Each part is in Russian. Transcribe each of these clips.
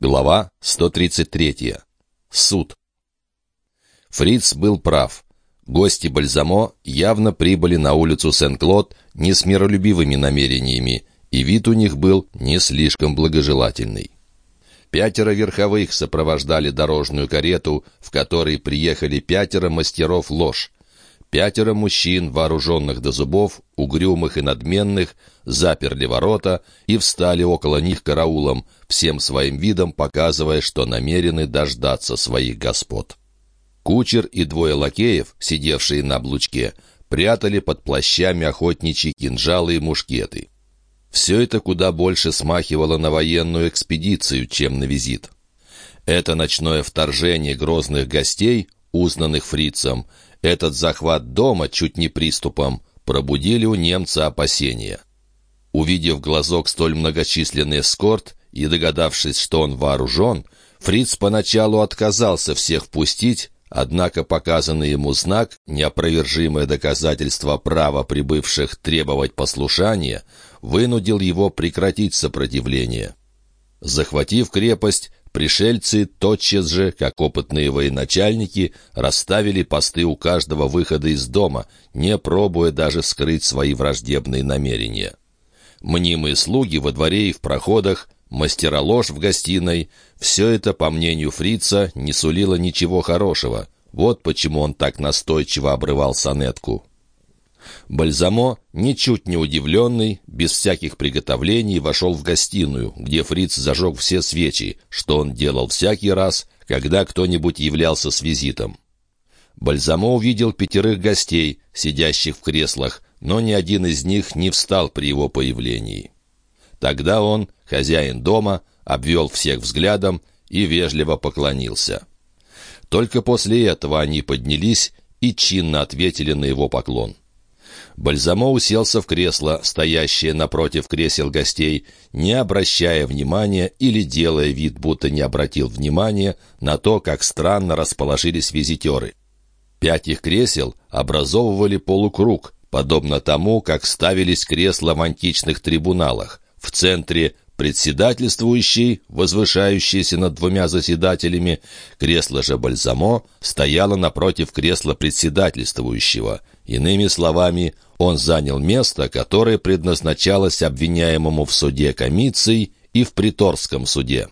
Глава 133. Суд. Фриц был прав. Гости Бальзамо явно прибыли на улицу Сен-Клод не с миролюбивыми намерениями, и вид у них был не слишком благожелательный. Пятеро верховых сопровождали дорожную карету, в которой приехали пятеро мастеров ложь. Пятеро мужчин, вооруженных до зубов, угрюмых и надменных, заперли ворота и встали около них караулом, всем своим видом показывая, что намерены дождаться своих господ. Кучер и двое лакеев, сидевшие на облучке, прятали под плащами охотничьи кинжалы и мушкеты. Все это куда больше смахивало на военную экспедицию, чем на визит. Это ночное вторжение грозных гостей, узнанных фрицем, этот захват дома чуть не приступом пробудили у немца опасения. Увидев глазок столь многочисленный эскорт и догадавшись, что он вооружен, Фриц поначалу отказался всех впустить, однако показанный ему знак, неопровержимое доказательство права прибывших требовать послушания, вынудил его прекратить сопротивление. Захватив крепость, Пришельцы тотчас же, как опытные военачальники, расставили посты у каждого выхода из дома, не пробуя даже скрыть свои враждебные намерения. Мнимые слуги во дворе и в проходах, мастера ложь в гостиной — все это, по мнению фрица, не сулило ничего хорошего. Вот почему он так настойчиво обрывал сонетку. Бальзамо, ничуть не удивленный, без всяких приготовлений, вошел в гостиную, где фриц зажег все свечи, что он делал всякий раз, когда кто-нибудь являлся с визитом. Бальзамо увидел пятерых гостей, сидящих в креслах, но ни один из них не встал при его появлении. Тогда он, хозяин дома, обвел всех взглядом и вежливо поклонился. Только после этого они поднялись и чинно ответили на его поклон. Бальзамо уселся в кресло, стоящее напротив кресел гостей, не обращая внимания или делая вид, будто не обратил внимания на то, как странно расположились визитеры. Пять их кресел образовывали полукруг, подобно тому, как ставились кресла в античных трибуналах. В центре председательствующий, возвышающийся над двумя заседателями, кресло же Бальзамо стояло напротив кресла председательствующего. Иными словами, он занял место, которое предназначалось обвиняемому в суде комицией и в приторском суде.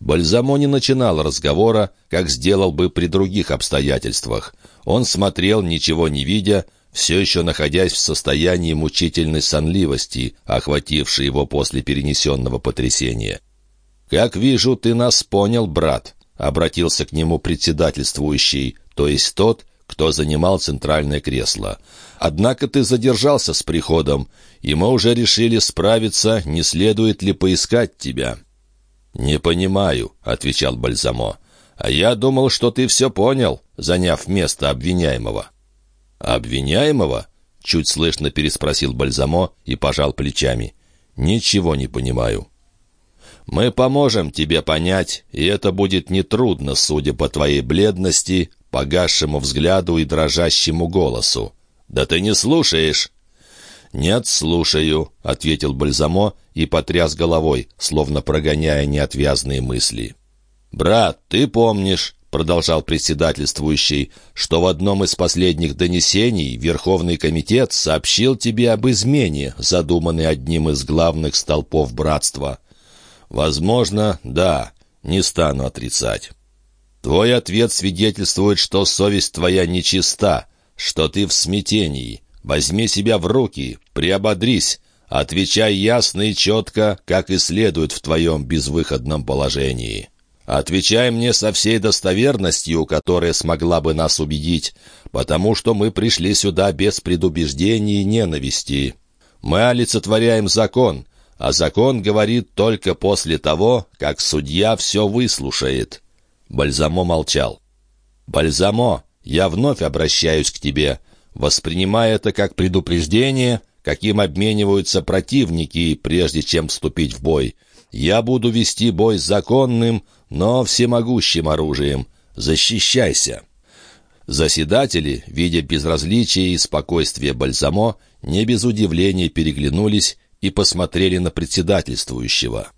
Бальзамо не начинал разговора, как сделал бы при других обстоятельствах. Он смотрел, ничего не видя, все еще находясь в состоянии мучительной сонливости, охватившей его после перенесенного потрясения. «Как вижу, ты нас понял, брат», — обратился к нему председательствующий, то есть тот, кто занимал центральное кресло. «Однако ты задержался с приходом, и мы уже решили справиться, не следует ли поискать тебя». «Не понимаю», — отвечал Бальзамо. «А я думал, что ты все понял, заняв место обвиняемого». «Обвиняемого?» — чуть слышно переспросил Бальзамо и пожал плечами. «Ничего не понимаю». «Мы поможем тебе понять, и это будет нетрудно, судя по твоей бледности, погасшему взгляду и дрожащему голосу. «Да ты не слушаешь!» «Нет, слушаю», — ответил Бальзамо и потряс головой, словно прогоняя неотвязные мысли. «Брат, ты помнишь, — продолжал председательствующий, что в одном из последних донесений Верховный комитет сообщил тебе об измене, задуманной одним из главных столпов братства. Возможно, да, не стану отрицать. Твой ответ свидетельствует, что совесть твоя нечиста, что ты в смятении. Возьми себя в руки, приободрись, отвечай ясно и четко, как и следует в твоем безвыходном положении». Отвечай мне со всей достоверностью, которая смогла бы нас убедить, потому что мы пришли сюда без предубеждений и ненависти. Мы олицетворяем закон, а закон говорит только после того, как судья все выслушает». Бальзамо молчал. «Бальзамо, я вновь обращаюсь к тебе. Воспринимай это как предупреждение, каким обмениваются противники, прежде чем вступить в бой. Я буду вести бой законным, но всемогущим оружием. Защищайся!» Заседатели, видя безразличие и спокойствие Бальзамо, не без удивления переглянулись и посмотрели на председательствующего.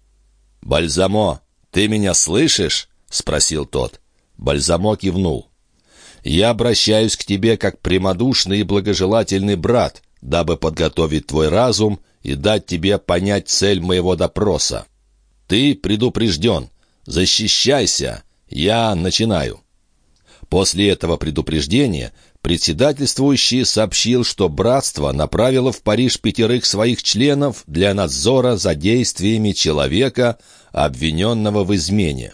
«Бальзамо, «Ты меня слышишь?» — спросил тот. Бальзамо кивнул. «Я обращаюсь к тебе как прямодушный и благожелательный брат, дабы подготовить твой разум и дать тебе понять цель моего допроса. Ты предупрежден. Защищайся. Я начинаю». После этого предупреждения председательствующий сообщил, что братство направило в Париж пятерых своих членов для надзора за действиями человека, обвиненного в измене.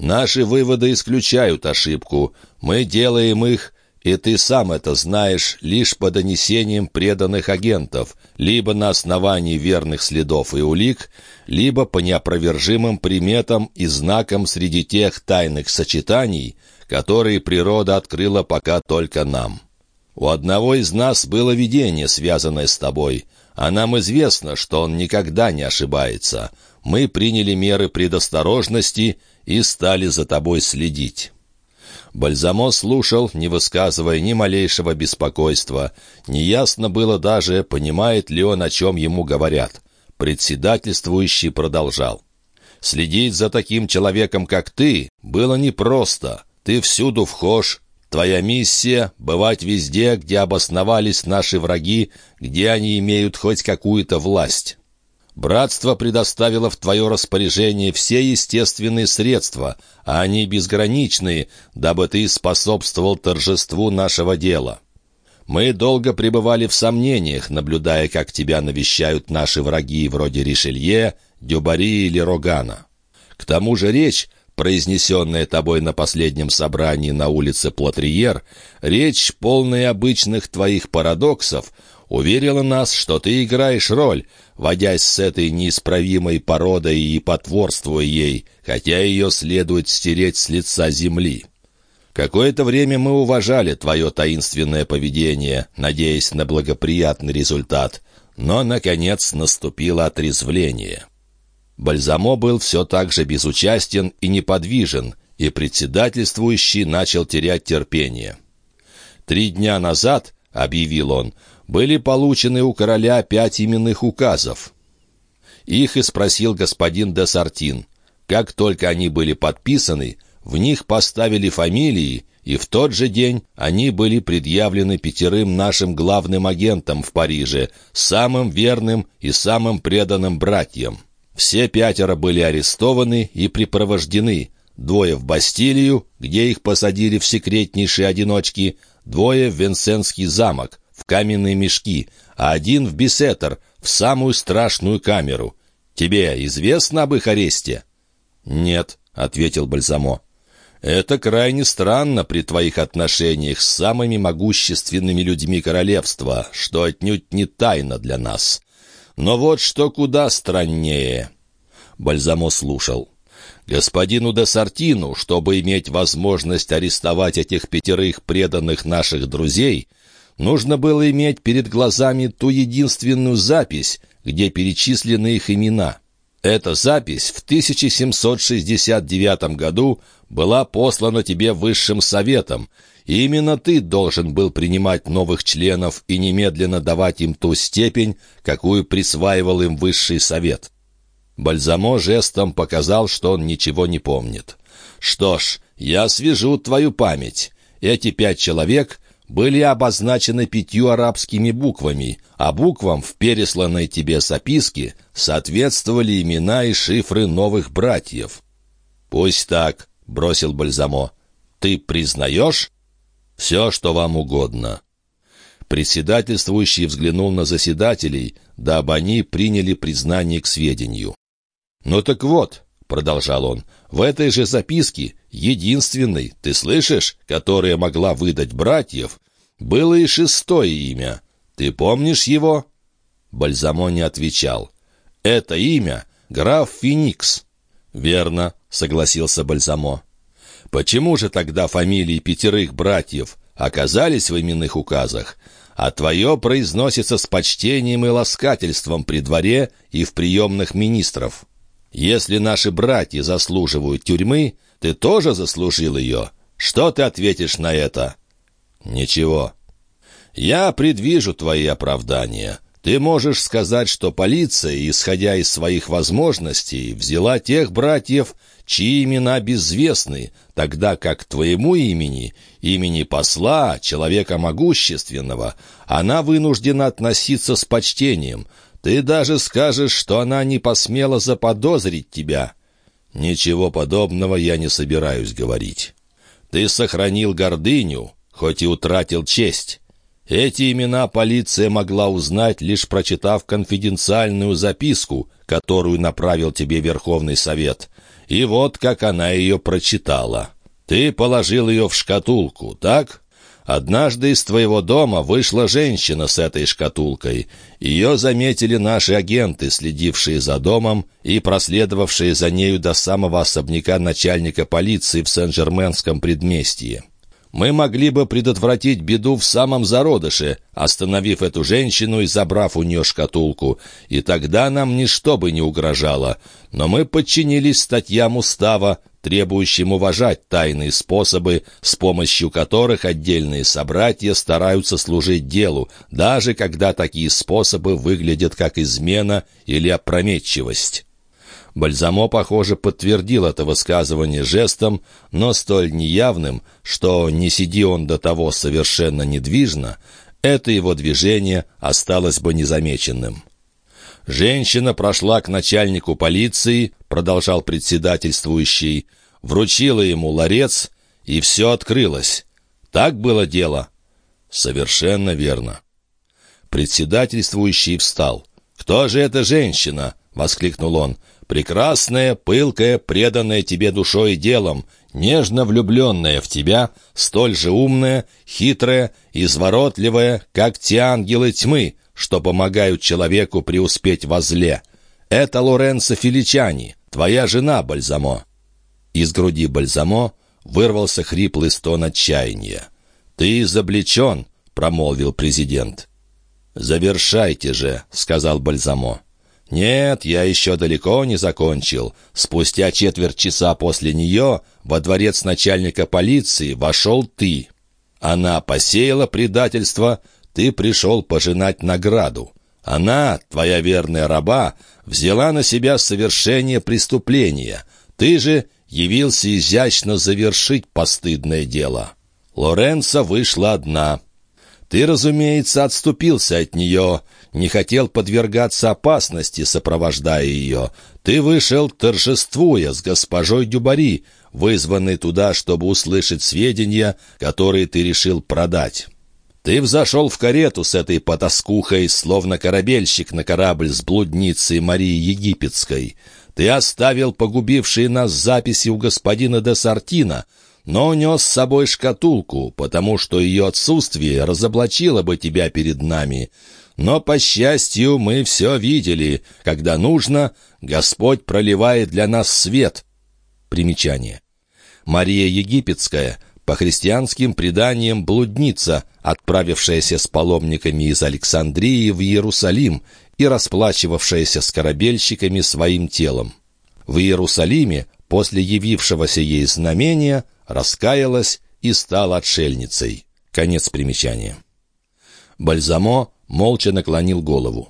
Наши выводы исключают ошибку. Мы делаем их, и ты сам это знаешь, лишь по донесениям преданных агентов, либо на основании верных следов и улик, либо по неопровержимым приметам и знакам среди тех тайных сочетаний, которые природа открыла пока только нам. У одного из нас было видение, связанное с тобой, а нам известно, что он никогда не ошибается. Мы приняли меры предосторожности и стали за тобой следить». Бальзамо слушал, не высказывая ни малейшего беспокойства. Неясно было даже, понимает ли он, о чем ему говорят. Председательствующий продолжал. «Следить за таким человеком, как ты, было непросто. Ты всюду вхож. Твоя миссия — бывать везде, где обосновались наши враги, где они имеют хоть какую-то власть. Братство предоставило в твое распоряжение все естественные средства, а они безграничные, дабы ты способствовал торжеству нашего дела. Мы долго пребывали в сомнениях, наблюдая, как тебя навещают наши враги вроде Ришелье, Дюбари или Рогана. К тому же речь, произнесенная тобой на последнем собрании на улице Платриер, речь, полная обычных твоих парадоксов, уверила нас, что ты играешь роль, водясь с этой неисправимой породой и потворствуя ей, хотя ее следует стереть с лица земли. Какое-то время мы уважали твое таинственное поведение, надеясь на благоприятный результат, но, наконец, наступило отрезвление. Бальзамо был все так же безучастен и неподвижен, и председательствующий начал терять терпение. «Три дня назад, — объявил он, были получены у короля пять именных указов. Их и спросил господин де Сартин. Как только они были подписаны, в них поставили фамилии, и в тот же день они были предъявлены пятерым нашим главным агентам в Париже, самым верным и самым преданным братьям. Все пятеро были арестованы и припровождены, двое в Бастилию, где их посадили в секретнейшие одиночки, двое в Венсенский замок, в каменные мешки, а один в Бесетер, в самую страшную камеру. Тебе известно об их аресте?» «Нет», — ответил Бальзамо. «Это крайне странно при твоих отношениях с самыми могущественными людьми королевства, что отнюдь не тайна для нас. Но вот что куда страннее». Бальзамо слушал. Господину де Сартину, чтобы иметь возможность арестовать этих пятерых преданных наших друзей, Нужно было иметь перед глазами ту единственную запись, где перечислены их имена. Эта запись в 1769 году была послана тебе Высшим Советом, и именно ты должен был принимать новых членов и немедленно давать им ту степень, какую присваивал им Высший Совет. Бальзамо жестом показал, что он ничего не помнит. «Что ж, я свяжу твою память. Эти пять человек были обозначены пятью арабскими буквами, а буквам в пересланной тебе записке соответствовали имена и шифры новых братьев. «Пусть так», — бросил Бальзамо. «Ты признаешь?» «Все, что вам угодно». Председательствующий взглянул на заседателей, дабы они приняли признание к сведению. «Ну так вот», — продолжал он, — «в этой же записке единственной, ты слышишь, которая могла выдать братьев, было и шестое имя. Ты помнишь его?» Бальзамо не отвечал. «Это имя — граф Феникс». «Верно», — согласился Бальзамо. «Почему же тогда фамилии пятерых братьев оказались в именных указах, а твое произносится с почтением и ласкательством при дворе и в приемных министров? Если наши братья заслуживают тюрьмы, ты тоже заслужил ее. Что ты ответишь на это?» «Ничего. Я предвижу твои оправдания. Ты можешь сказать, что полиция, исходя из своих возможностей, взяла тех братьев, чьи имена безвестны, тогда как твоему имени, имени посла, человека могущественного, она вынуждена относиться с почтением. Ты даже скажешь, что она не посмела заподозрить тебя. Ничего подобного я не собираюсь говорить. Ты сохранил гордыню, хоть и утратил честь. Эти имена полиция могла узнать, лишь прочитав конфиденциальную записку, которую направил тебе Верховный Совет. И вот как она ее прочитала. Ты положил ее в шкатулку, так? Однажды из твоего дома вышла женщина с этой шкатулкой. Ее заметили наши агенты, следившие за домом и проследовавшие за нею до самого особняка начальника полиции в Сен-Жерменском предместье. Мы могли бы предотвратить беду в самом зародыше, остановив эту женщину и забрав у нее шкатулку, и тогда нам ничто бы не угрожало. Но мы подчинились статьям устава, требующим уважать тайные способы, с помощью которых отдельные собратья стараются служить делу, даже когда такие способы выглядят как измена или опрометчивость. Бальзамо, похоже, подтвердил это высказывание жестом, но столь неявным, что, не сиди он до того совершенно недвижно, это его движение осталось бы незамеченным. «Женщина прошла к начальнику полиции», — продолжал председательствующий, вручила ему ларец, и все открылось. Так было дело? Совершенно верно. Председательствующий встал. «Кто же эта женщина?» — воскликнул он. Прекрасная, пылкая, преданная тебе душой и делом, нежно влюбленная в тебя, столь же умная, хитрая, изворотливая, как те ангелы тьмы, что помогают человеку преуспеть во зле. Это Лоренцо Филичани, твоя жена, Бальзамо». Из груди Бальзамо вырвался хриплый стон отчаяния. «Ты изобличен», — промолвил президент. «Завершайте же», — сказал Бальзамо. «Нет, я еще далеко не закончил. Спустя четверть часа после нее во дворец начальника полиции вошел ты. Она посеяла предательство, ты пришел пожинать награду. Она, твоя верная раба, взяла на себя совершение преступления. Ты же явился изящно завершить постыдное дело. Лоренца вышла одна». Ты, разумеется, отступился от нее, не хотел подвергаться опасности, сопровождая ее. Ты вышел, торжествуя с госпожой Дюбари, вызванный туда, чтобы услышать сведения, которые ты решил продать. Ты взошел в карету с этой потаскухой, словно корабельщик на корабль с блудницей Марии Египетской. Ты оставил погубившие нас записи у господина де Сартина, но унес с собой шкатулку, потому что ее отсутствие разоблачило бы тебя перед нами. Но, по счастью, мы все видели. Когда нужно, Господь проливает для нас свет. Примечание. Мария Египетская — по христианским преданиям блудница, отправившаяся с паломниками из Александрии в Иерусалим и расплачивавшаяся с корабельщиками своим телом. В Иерусалиме, после явившегося ей знамения, раскаялась и стала отшельницей. Конец примечания. Бальзамо молча наклонил голову.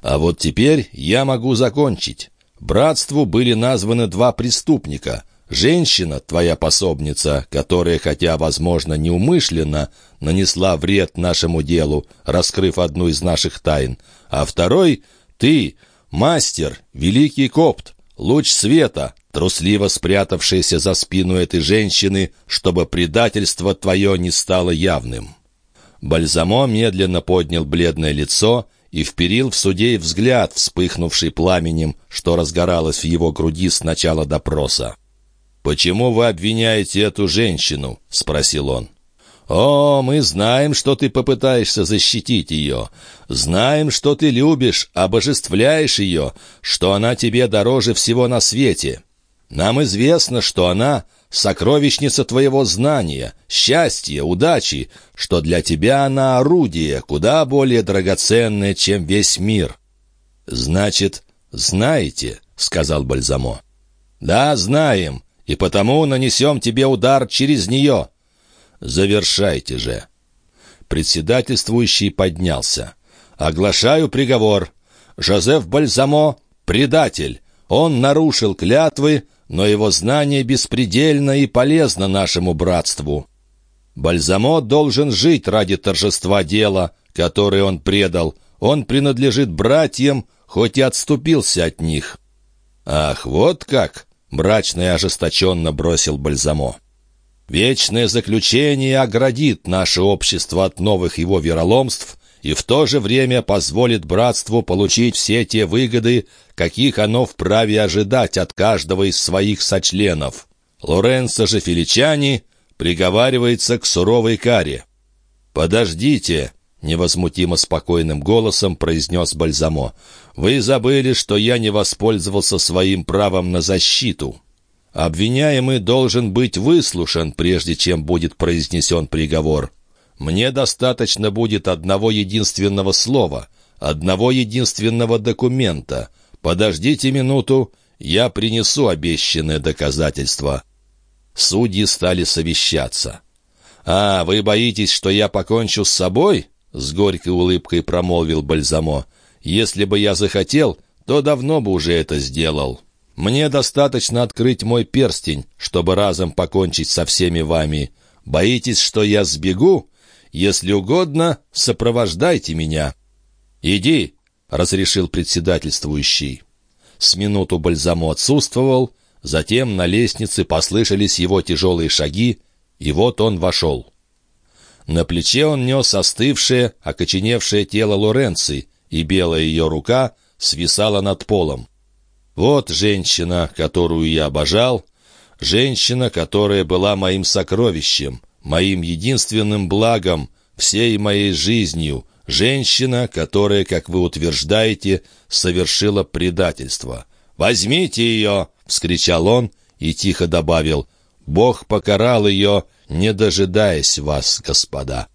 «А вот теперь я могу закончить. Братству были названы два преступника. Женщина, твоя пособница, которая, хотя, возможно, неумышленно, нанесла вред нашему делу, раскрыв одну из наших тайн, а второй — ты, мастер, великий копт, луч света, трусливо спрятавшийся за спину этой женщины, чтобы предательство твое не стало явным. Бальзамо медленно поднял бледное лицо и вперил в судей взгляд, вспыхнувший пламенем, что разгоралось в его груди с начала допроса. «Почему вы обвиняете эту женщину?» — спросил он. «О, мы знаем, что ты попытаешься защитить ее. Знаем, что ты любишь, обожествляешь ее, что она тебе дороже всего на свете. Нам известно, что она — сокровищница твоего знания, счастья, удачи, что для тебя она орудие, куда более драгоценное, чем весь мир». «Значит, знаете?» — сказал Бальзамо. «Да, знаем, и потому нанесем тебе удар через нее». «Завершайте же». Председательствующий поднялся. Оглашаю приговор. Жозеф Бальзамо — предатель. Он нарушил клятвы, но его знание беспредельно и полезно нашему братству. Бальзамо должен жить ради торжества дела, которое он предал. Он принадлежит братьям, хоть и отступился от них. «Ах, вот как!» — мрачно и ожесточенно бросил Бальзамо. «Вечное заключение оградит наше общество от новых его вероломств и в то же время позволит братству получить все те выгоды, каких оно вправе ожидать от каждого из своих сочленов. Лоренцо же Филичани приговаривается к суровой каре. «Подождите!» — невозмутимо спокойным голосом произнес Бальзамо. «Вы забыли, что я не воспользовался своим правом на защиту. Обвиняемый должен быть выслушан, прежде чем будет произнесен приговор. Мне достаточно будет одного единственного слова, одного единственного документа. Подождите минуту, я принесу обещанное доказательство». Судьи стали совещаться. «А, вы боитесь, что я покончу с собой?» — с горькой улыбкой промолвил Бальзамо. «Если бы я захотел, то давно бы уже это сделал. Мне достаточно открыть мой перстень, чтобы разом покончить со всеми вами. Боитесь, что я сбегу? Если угодно, сопровождайте меня». «Иди», — разрешил председательствующий. С минуту Бальзамо отсутствовал, затем на лестнице послышались его тяжелые шаги, и вот он вошел. На плече он нес остывшее, окоченевшее тело Лоренци, и белая ее рука свисала над полом. Вот женщина, которую я обожал, женщина, которая была моим сокровищем, моим единственным благом, всей моей жизнью, женщина, которая, как вы утверждаете, совершила предательство. «Возьмите ее!» — вскричал он и тихо добавил. «Бог покарал ее, не дожидаясь вас, господа».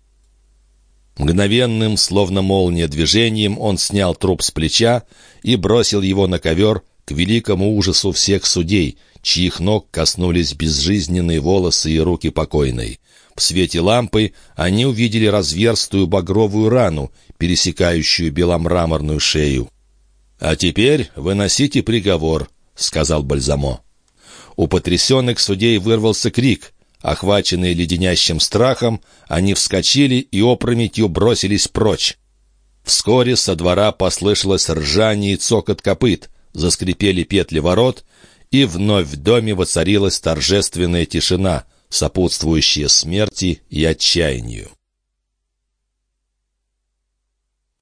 Мгновенным, словно молния движением, он снял труп с плеча и бросил его на ковер к великому ужасу всех судей, чьих ног коснулись безжизненные волосы и руки покойной. В свете лампы они увидели разверстую багровую рану, пересекающую беломраморную шею. «А теперь выносите приговор», — сказал Бальзамо. У потрясенных судей вырвался крик. Охваченные леденящим страхом, они вскочили и опрометью бросились прочь. Вскоре со двора послышалось ржание и цокот копыт, заскрипели петли ворот, и вновь в доме воцарилась торжественная тишина, сопутствующая смерти и отчаянию.